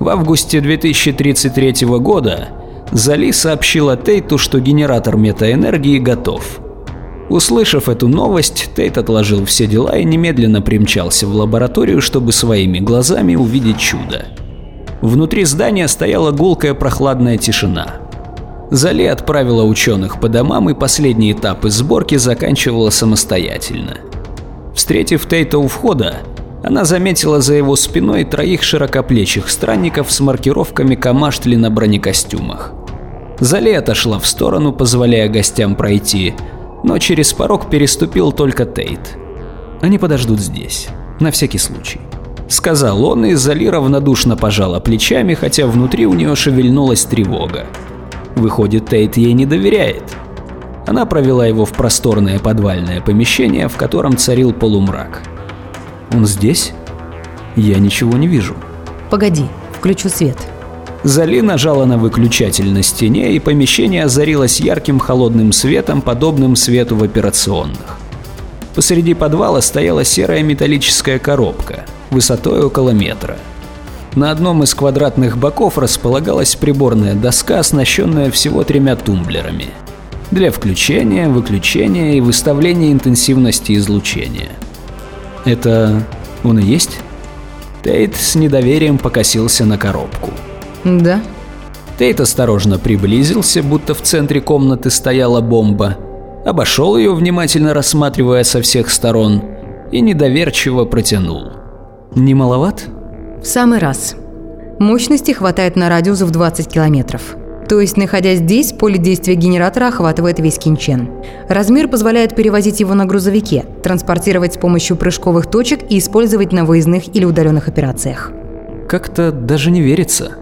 В августе 2033 года Зали сообщила Тейту, что генератор метаэнергии готов. Услышав эту новость, Тейт отложил все дела и немедленно примчался в лабораторию, чтобы своими глазами увидеть чудо. Внутри здания стояла гулкая прохладная тишина. Зали отправила ученых по домам и последний этап из сборки заканчивала самостоятельно. Встретив Тейта у входа, она заметила за его спиной троих широкоплечих странников с маркировками Камаштли на бронекостюмах. Зали отошла в сторону, позволяя гостям пройти, но через порог переступил только Тейт. Они подождут здесь, на всякий случай. Сказал он, и Зали равнодушно пожала плечами, хотя внутри у нее шевельнулась тревога. Выходит, Тейт ей не доверяет. Она провела его в просторное подвальное помещение, в котором царил полумрак. Он здесь? Я ничего не вижу. Погоди, включу свет. Зали нажала на выключатель на стене, и помещение озарилось ярким холодным светом, подобным свету в операционных. Посреди подвала стояла серая металлическая коробка, высотой около метра. На одном из квадратных боков располагалась приборная доска, оснащенная всего тремя тумблерами. Для включения, выключения и выставления интенсивности излучения. Это он и есть? Тейт с недоверием покосился на коробку. Да. Тейт осторожно приблизился, будто в центре комнаты стояла бомба, обошел ее, внимательно рассматривая со всех сторон, и недоверчиво протянул. Не маловат? В самый раз. Мощности хватает на радиус в 20 километров. То есть, находясь здесь, поле действия генератора охватывает весь Кинчен. Размер позволяет перевозить его на грузовике, транспортировать с помощью прыжковых точек и использовать на выездных или удаленных операциях. Как-то даже не верится.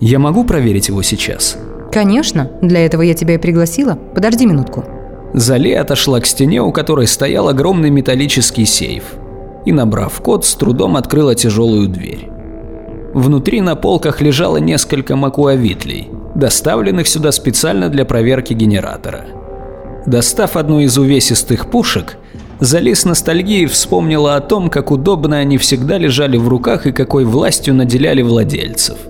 Я могу проверить его сейчас? Конечно, для этого я тебя и пригласила. Подожди минутку. Зали отошла к стене, у которой стоял огромный металлический сейф, и, набрав код, с трудом открыла тяжелую дверь. Внутри на полках лежало несколько макуавитлей, доставленных сюда специально для проверки генератора. Достав одну из увесистых пушек, Зали с ностальгией вспомнила о том, как удобно они всегда лежали в руках и какой властью наделяли владельцев –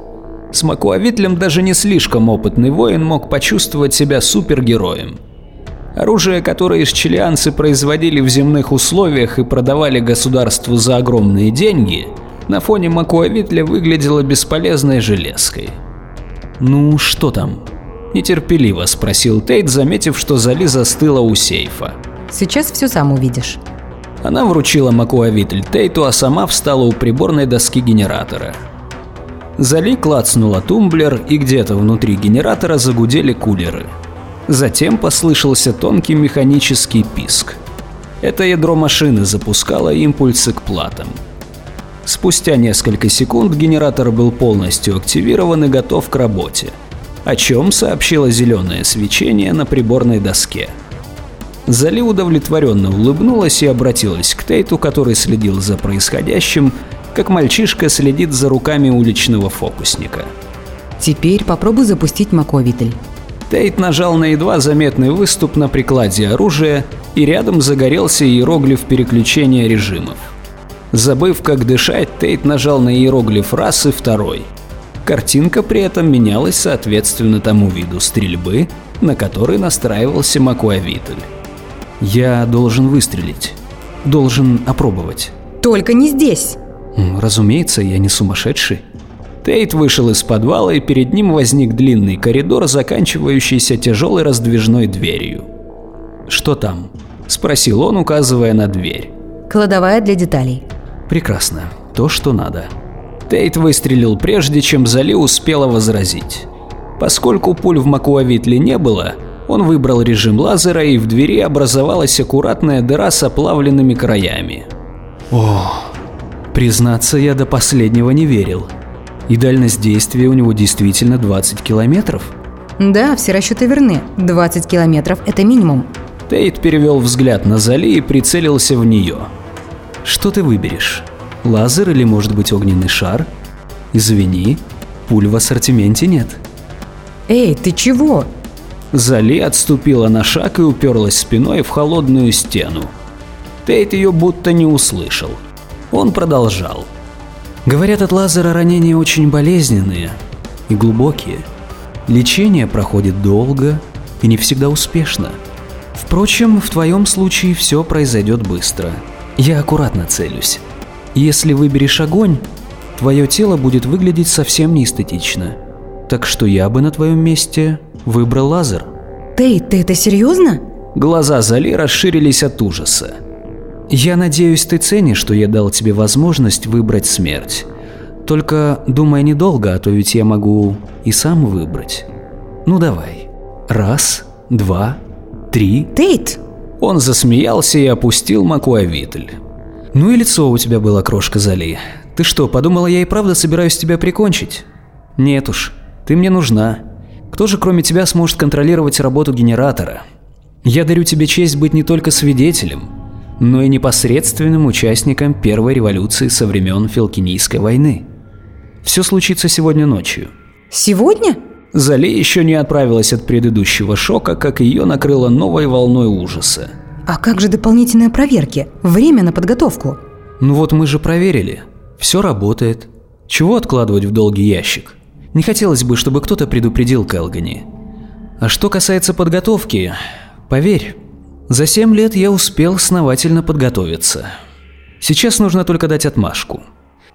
с Макуавитлем даже не слишком опытный воин мог почувствовать себя супергероем. Оружие, которое исчелианцы производили в земных условиях и продавали государству за огромные деньги, на фоне Макуавитля выглядело бесполезной железкой. «Ну, что там?» – нетерпеливо спросил Тейт, заметив, что Зали застыла у сейфа. «Сейчас все сам увидишь». Она вручила Макуавитль Тейту, а сама встала у приборной доски генератора. Зали клацнула тумблер, и где-то внутри генератора загудели кулеры. Затем послышался тонкий механический писк. Это ядро машины запускало импульсы к платам. Спустя несколько секунд генератор был полностью активирован и готов к работе, о чем сообщило зеленое свечение на приборной доске. Зали удовлетворенно улыбнулась и обратилась к Тейту, который следил за происходящим как мальчишка следит за руками уличного фокусника. Теперь попробуй запустить Маковитель. Тейт нажал на едва заметный выступ на прикладе оружия, и рядом загорелся иероглиф переключения режимов. Забыв, как дышать, Тейт нажал на иероглиф раз и второй. Картинка при этом менялась соответственно тому виду стрельбы, на который настраивался Макуавитель. Я должен выстрелить. Должен опробовать. Только не здесь. Разумеется, я не сумасшедший. Тейт вышел из подвала, и перед ним возник длинный коридор, заканчивающийся тяжелой раздвижной дверью. «Что там?» – спросил он, указывая на дверь. «Кладовая для деталей». «Прекрасно. То, что надо». Тейт выстрелил прежде, чем Зали успела возразить. Поскольку пуль в Макуавитле не было, он выбрал режим лазера, и в двери образовалась аккуратная дыра с оплавленными краями. О, Признаться, я до последнего не верил. И дальность действия у него действительно 20 километров. Да, все расчеты верны. 20 километров – это минимум. Тейт перевел взгляд на Зали и прицелился в нее. Что ты выберешь? Лазер или может быть огненный шар? Извини, пуль в ассортименте нет. Эй, ты чего? Зали отступила на шаг и уперлась спиной в холодную стену. Тейт ее будто не услышал. Он продолжал. Говорят, от лазера ранения очень болезненные и глубокие. Лечение проходит долго и не всегда успешно. Впрочем, в твоем случае все произойдет быстро. Я аккуратно целюсь. Если выберешь огонь, твое тело будет выглядеть совсем неэстетично. Так что я бы на твоем месте выбрал лазер. Тейт, ты это серьезно? Глаза Зали расширились от ужаса. Я надеюсь, ты ценишь, что я дал тебе возможность выбрать смерть. Только думай недолго, а то ведь я могу и сам выбрать. Ну давай. Раз, два, три. Тейт! Он засмеялся и опустил макуавитль. Ну и лицо у тебя было, крошка Зали. Ты что, подумала, я и правда собираюсь тебя прикончить? Нет уж, ты мне нужна. Кто же кроме тебя сможет контролировать работу генератора? Я дарю тебе честь быть не только свидетелем, но и непосредственным участником первой революции со времен Филкинийской войны. Все случится сегодня ночью. Сегодня? Зали еще не отправилась от предыдущего шока, как ее накрыло новой волной ужаса. А как же дополнительные проверки? Время на подготовку? Ну вот мы же проверили. Все работает. Чего откладывать в долгий ящик? Не хотелось бы, чтобы кто-то предупредил Келгани. А что касается подготовки, поверь, за семь лет я успел основательно подготовиться. Сейчас нужно только дать отмашку.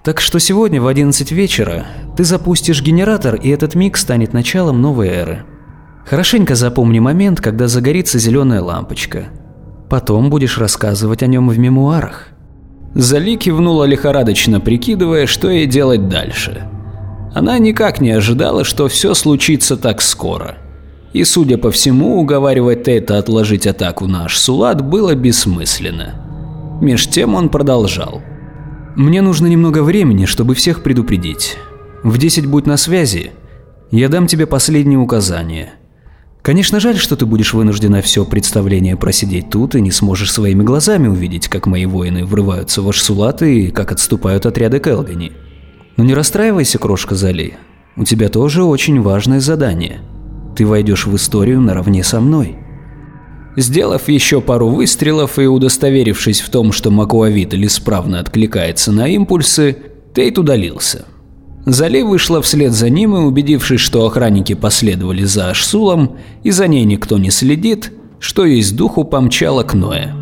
Так что сегодня в 11 вечера ты запустишь генератор, и этот миг станет началом новой эры. Хорошенько запомни момент, когда загорится зеленая лампочка. Потом будешь рассказывать о нем в мемуарах. Зали кивнула лихорадочно, прикидывая, что ей делать дальше. Она никак не ожидала, что все случится так скоро. И, судя по всему, уговаривать Тейта отложить атаку на Ашсулат было бессмысленно. Меж тем он продолжал. «Мне нужно немного времени, чтобы всех предупредить. В 10 будь на связи. Я дам тебе последние указания. Конечно, жаль, что ты будешь вынуждена все представление просидеть тут и не сможешь своими глазами увидеть, как мои воины врываются в Ашсулат и как отступают отряды Келгани. Но не расстраивайся, крошка Зали. У тебя тоже очень важное задание. Ты войдешь в историю наравне со мной. Сделав еще пару выстрелов и удостоверившись в том, что Макуавитель исправно откликается на импульсы, Тейт удалился. Зали вышла вслед за ним и, убедившись, что охранники последовали за Ашсулом и за ней никто не следит, что есть духу помчала к Ноэ.